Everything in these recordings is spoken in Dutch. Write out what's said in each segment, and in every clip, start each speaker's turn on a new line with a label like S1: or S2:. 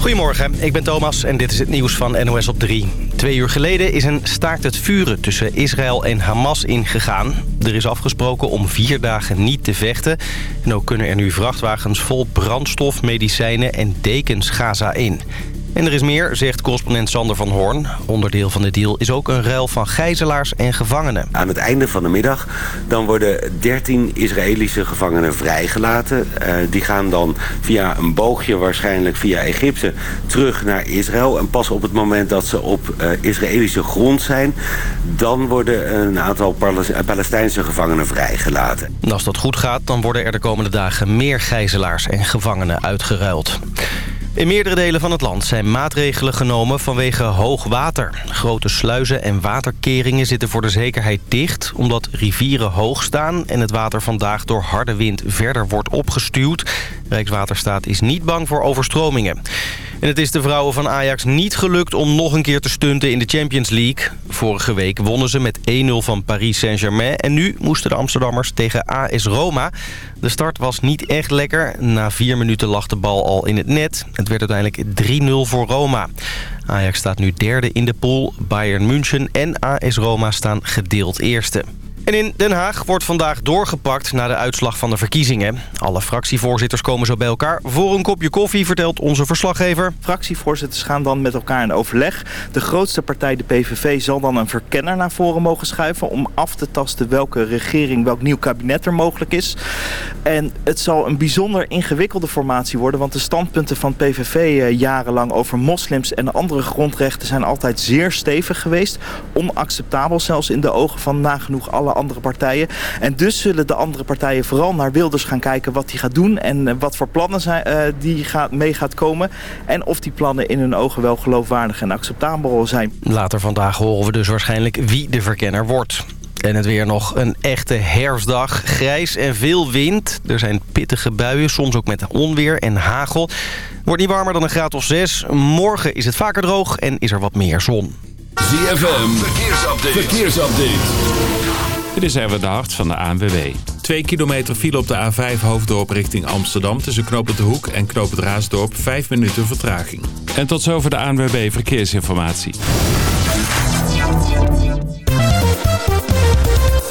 S1: Goedemorgen, ik ben Thomas en dit is het nieuws van NOS op 3. Twee uur geleden is een staakt het vuren tussen Israël en Hamas ingegaan. Er is afgesproken om vier dagen niet te vechten. En ook kunnen er nu vrachtwagens vol brandstof, medicijnen en dekens Gaza in. En er is meer, zegt correspondent Sander van Hoorn. Onderdeel van de deal is ook een ruil van gijzelaars en gevangenen.
S2: Aan het einde van de middag dan worden 13 Israëlische gevangenen vrijgelaten. Uh, die gaan dan via een boogje, waarschijnlijk via Egypte, terug naar Israël. En pas op het moment dat ze op uh, Israëlische grond zijn... dan worden een aantal Palestijnse gevangenen vrijgelaten.
S1: En als dat goed gaat, dan worden er de komende dagen meer gijzelaars en gevangenen uitgeruild. In meerdere delen van het land zijn maatregelen genomen vanwege hoog water. Grote sluizen en waterkeringen zitten voor de zekerheid dicht... omdat rivieren hoog staan en het water vandaag door harde wind verder wordt opgestuwd. Rijkswaterstaat is niet bang voor overstromingen. En het is de vrouwen van Ajax niet gelukt om nog een keer te stunten in de Champions League. Vorige week wonnen ze met 1-0 van Paris Saint-Germain. En nu moesten de Amsterdammers tegen AS Roma. De start was niet echt lekker. Na vier minuten lag de bal al in het net. Het werd uiteindelijk 3-0 voor Roma. Ajax staat nu derde in de pool. Bayern München en AS Roma staan gedeeld eerste. En in Den Haag wordt vandaag doorgepakt na de uitslag van de verkiezingen. Alle fractievoorzitters komen zo bij elkaar voor een kopje koffie, vertelt onze verslaggever.
S3: Fractievoorzitters gaan dan met elkaar in overleg. De grootste partij, de PVV, zal dan een verkenner naar voren mogen schuiven... om af te tasten welke regering, welk nieuw kabinet er mogelijk is. En het zal een bijzonder ingewikkelde formatie worden... want de standpunten van PVV eh, jarenlang over moslims en andere grondrechten... zijn altijd zeer stevig geweest. Onacceptabel zelfs in de ogen van nagenoeg alle andere partijen. En dus zullen de andere partijen vooral naar Wilders gaan kijken wat hij gaat doen... en eh, wat voor plannen zijn, uh, die gaat, mee gaat komen. En of die plannen in hun ogen wel geloofwaardig en acceptabel zijn.
S1: Later vandaag horen we dus waarschijnlijk wie de verkenner wordt. En het weer nog een echte herfstdag. Grijs en veel wind. Er zijn pittige buien, soms ook met onweer en hagel. Wordt niet warmer dan een graad of 6. Morgen is het vaker droog en is er wat meer zon.
S4: ZFM, verkeersupdate. verkeersupdate. Dit is even de hart van de ANWB. 2 kilometer file op de A5 hoofddorp richting Amsterdam... tussen Knoop de Hoek en Knoop het Raasdorp 5 minuten vertraging. En tot zover de ANWB Verkeersinformatie.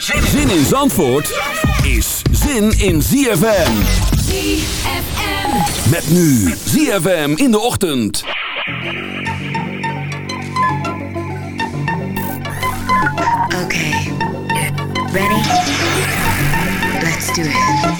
S4: Zin in Zandvoort is zin in ZFM.
S5: ZFM.
S4: Met nu ZFM in de ochtend.
S5: Okay. Ready? Let's do it.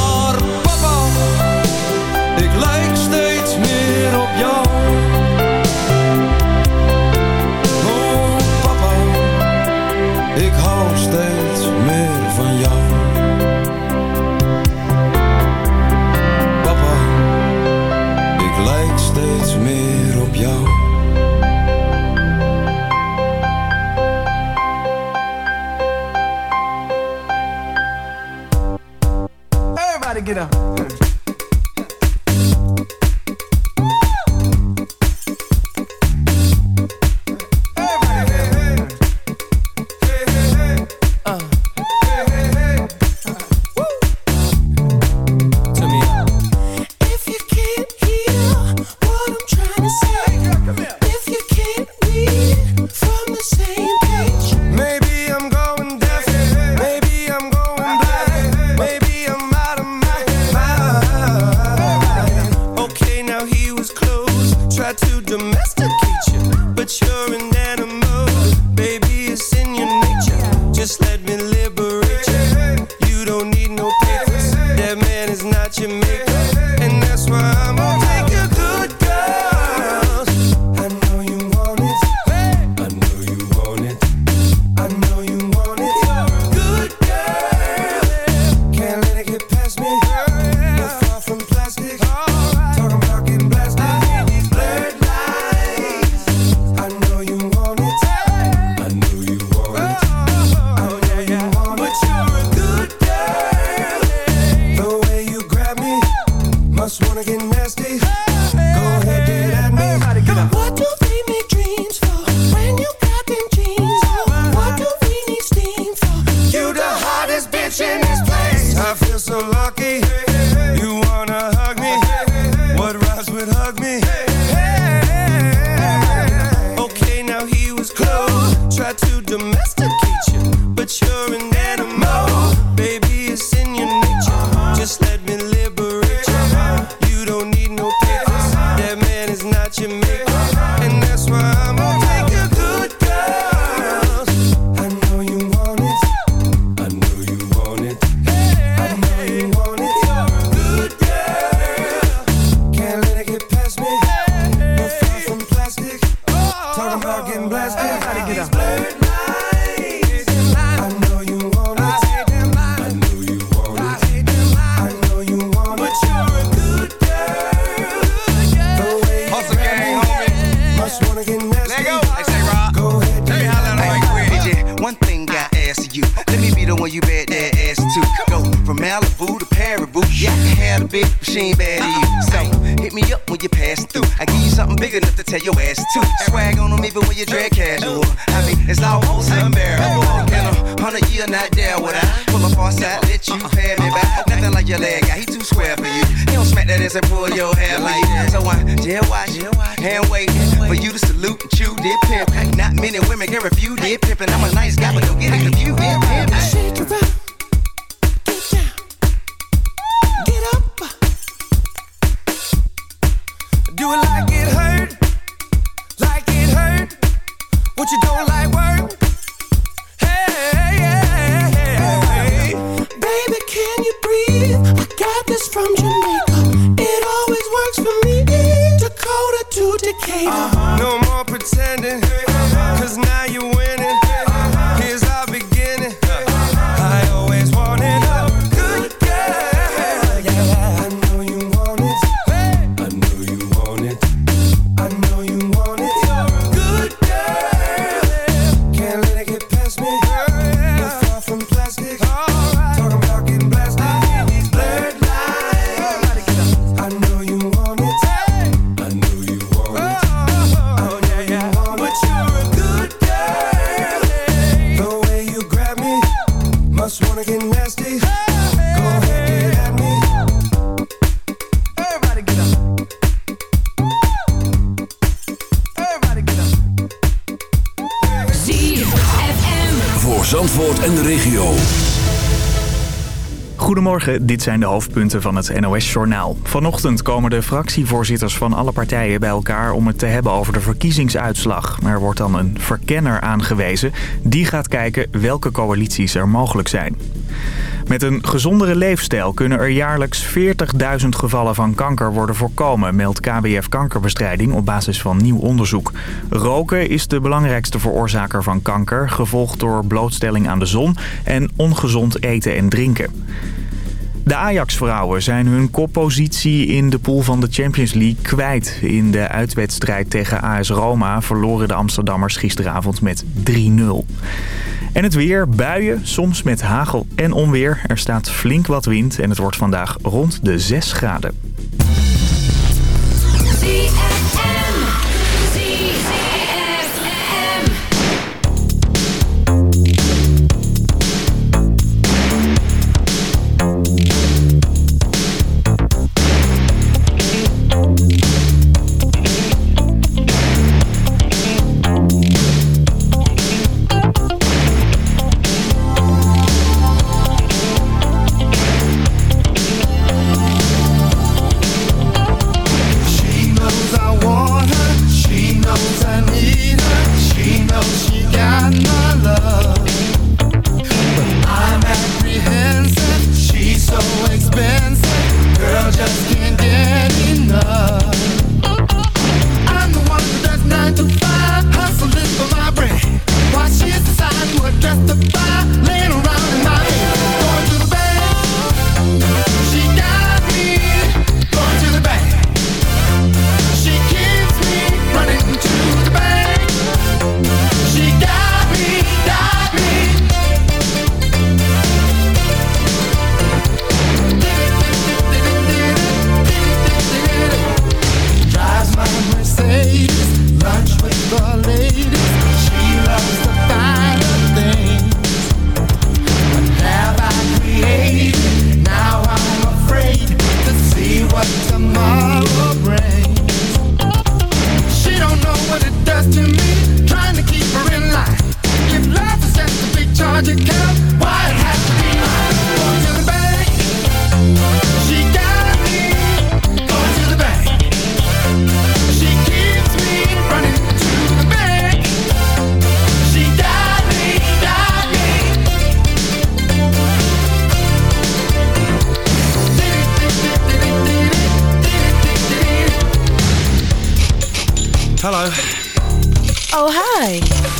S6: talking nasty.
S7: Hey,
S6: Go ahead,
S7: get at
S8: me. come on.
S6: What
S9: later Dit zijn de hoofdpunten van het NOS-journaal. Vanochtend komen de fractievoorzitters van alle partijen bij elkaar om het te hebben over de verkiezingsuitslag. Er wordt dan een verkenner aangewezen. Die gaat kijken welke coalities er mogelijk zijn. Met een gezondere leefstijl kunnen er jaarlijks 40.000 gevallen van kanker worden voorkomen, meldt KBF Kankerbestrijding op basis van nieuw onderzoek. Roken is de belangrijkste veroorzaker van kanker, gevolgd door blootstelling aan de zon en ongezond eten en drinken. De Ajax-vrouwen zijn hun koppositie in de pool van de Champions League kwijt. In de uitwedstrijd tegen AS Roma verloren de Amsterdammers gisteravond met 3-0. En het weer, buien, soms met hagel en onweer. Er staat flink wat wind en het wordt vandaag rond de 6 graden.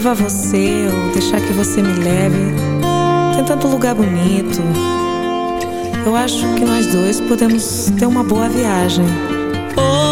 S5: levar você ou deixar que você me leve. Tem tanto lugar bonito. Eu acho que nós dois podemos ter uma boa viagem.
S10: Oh.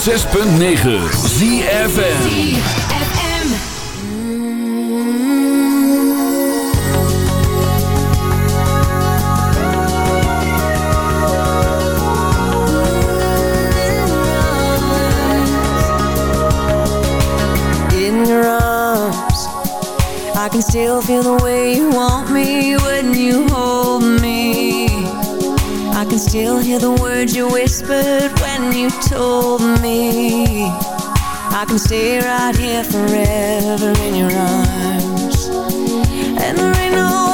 S10: 106.9 ZFN I can still feel the way you want me when you hold still hear the words you whispered when you told me. I can stay right here forever in your arms. And there ain't no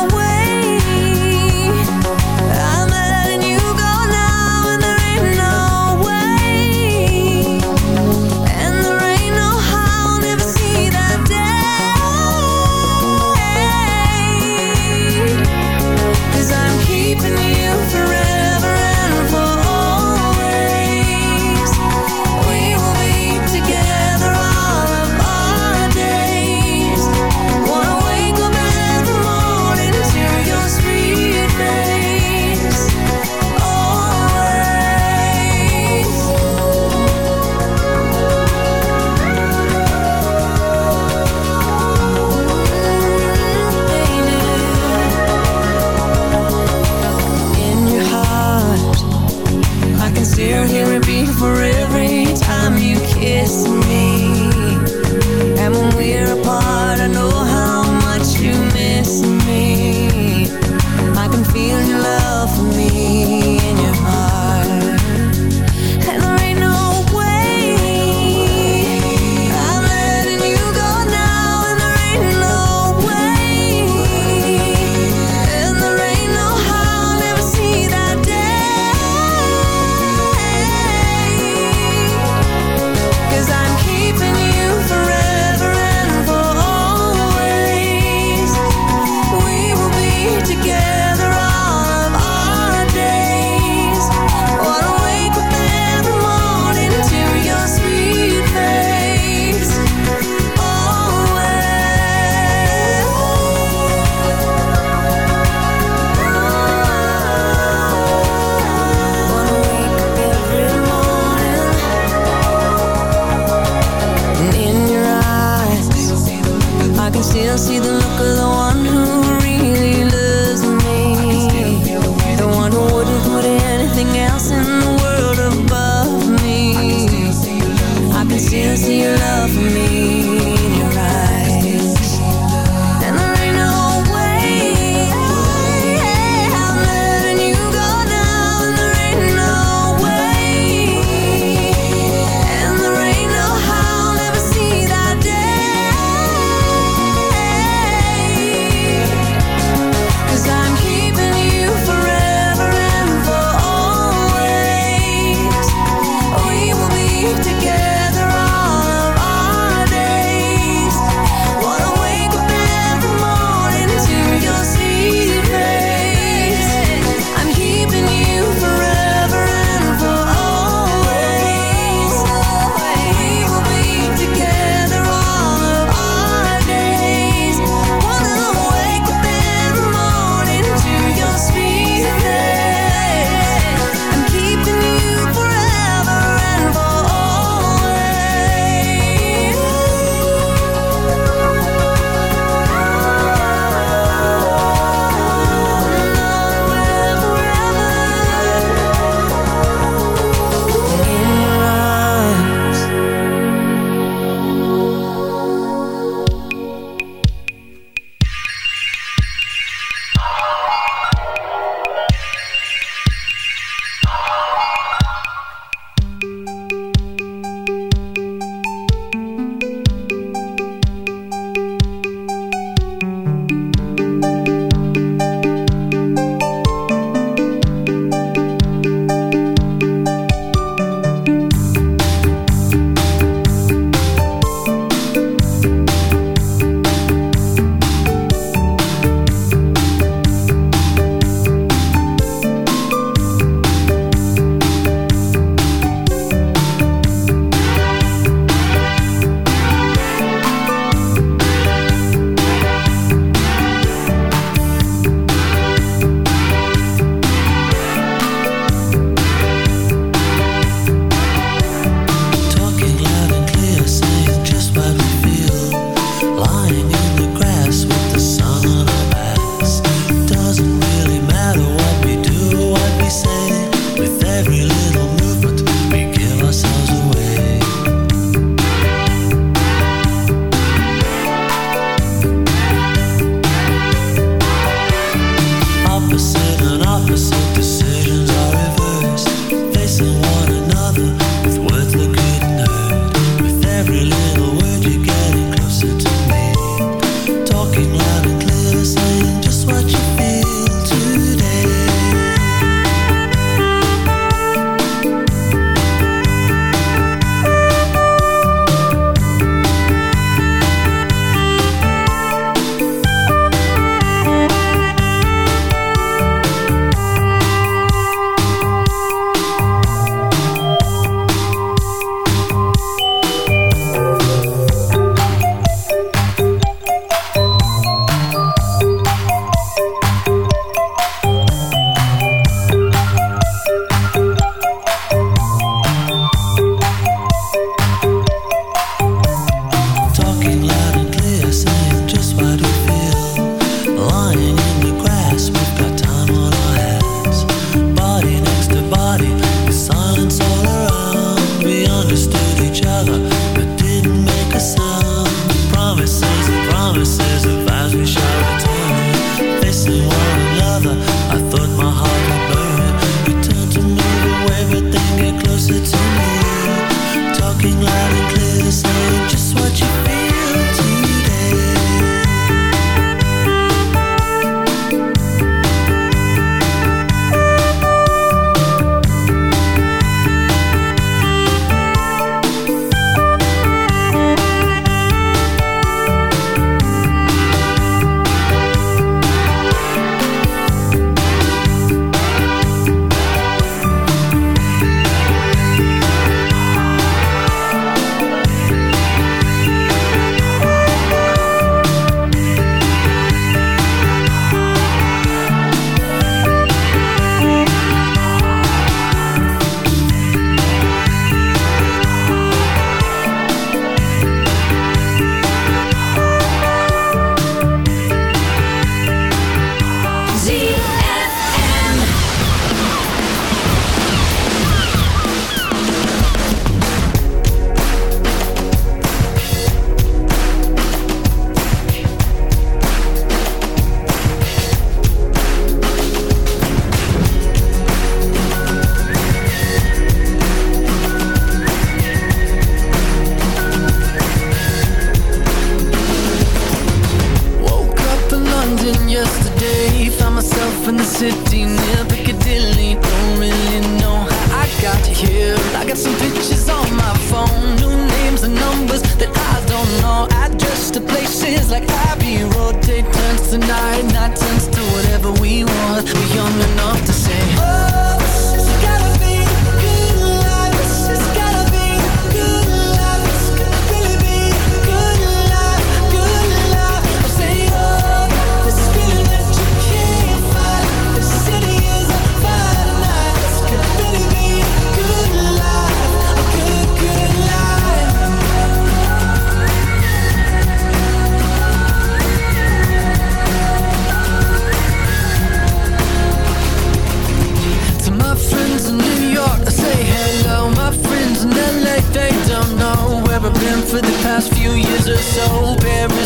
S10: for
S11: the past few years or so. Paris